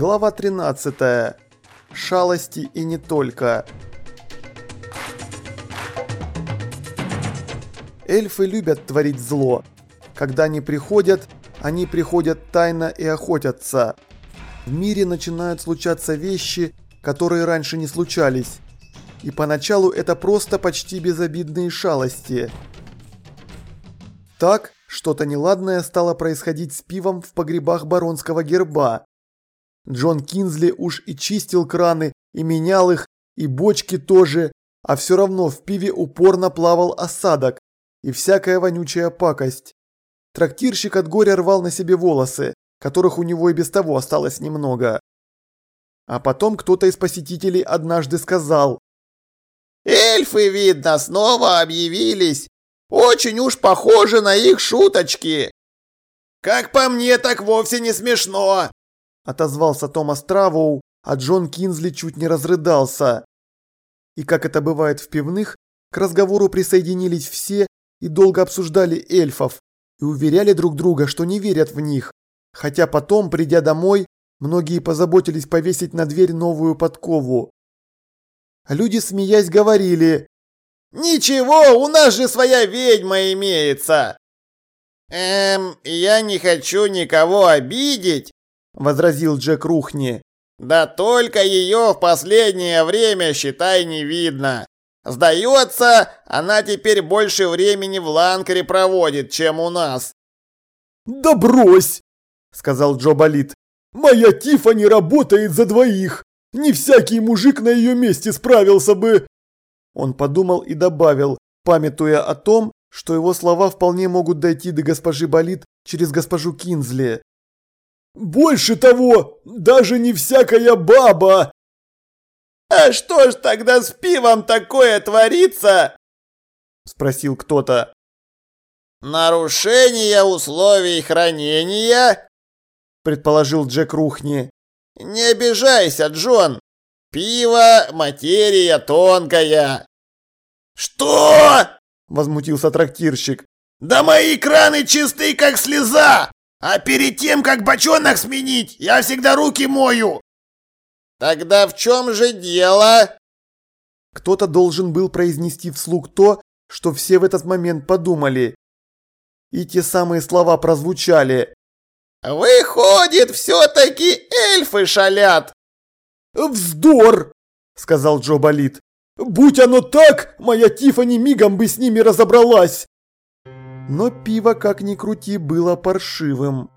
Глава 13. Шалости и не только. Эльфы любят творить зло. Когда они приходят, они приходят тайно и охотятся. В мире начинают случаться вещи, которые раньше не случались. И поначалу это просто почти безобидные шалости. Так, что-то неладное стало происходить с пивом в погребах баронского герба. Джон Кинзли уж и чистил краны, и менял их, и бочки тоже, а все равно в пиве упорно плавал осадок и всякая вонючая пакость. Трактирщик от горя рвал на себе волосы, которых у него и без того осталось немного. А потом кто-то из посетителей однажды сказал. «Эльфы, видно, снова объявились. Очень уж похоже на их шуточки». «Как по мне, так вовсе не смешно», – отозвался Томас Травоу, а Джон Кинзли чуть не разрыдался. И как это бывает в пивных, к разговору присоединились все и долго обсуждали эльфов и уверяли друг друга, что не верят в них, хотя потом, придя домой, многие позаботились повесить на дверь новую подкову. Люди, смеясь, говорили «Ничего, у нас же своя ведьма имеется!» «Эм, я не хочу никого обидеть», — возразил Джек Рухни. «Да только ее в последнее время, считай, не видно. Сдается, она теперь больше времени в Ланкаре проводит, чем у нас». «Да брось!» — сказал Джо Болит. «Моя Тифани работает за двоих. Не всякий мужик на ее месте справился бы». Он подумал и добавил, памятуя о том, что его слова вполне могут дойти до госпожи Болит через госпожу Кинзли. «Больше того, даже не всякая баба!» «А что ж тогда с пивом такое творится?» Спросил кто-то. «Нарушение условий хранения?» Предположил Джек Рухни. «Не обижайся, Джон. Пиво – материя тонкая». «Что?» – возмутился трактирщик. «Да мои краны чисты, как слеза! А перед тем, как бочонок сменить, я всегда руки мою!» «Тогда в чем же дело?» Кто-то должен был произнести вслух то, что все в этот момент подумали. И те самые слова прозвучали. «Выходит, все-таки эльфы шалят!» «Вздор!» – сказал Джо Болит. «Будь оно так, моя Тифани мигом бы с ними разобралась!» Но пиво, как ни крути, было паршивым.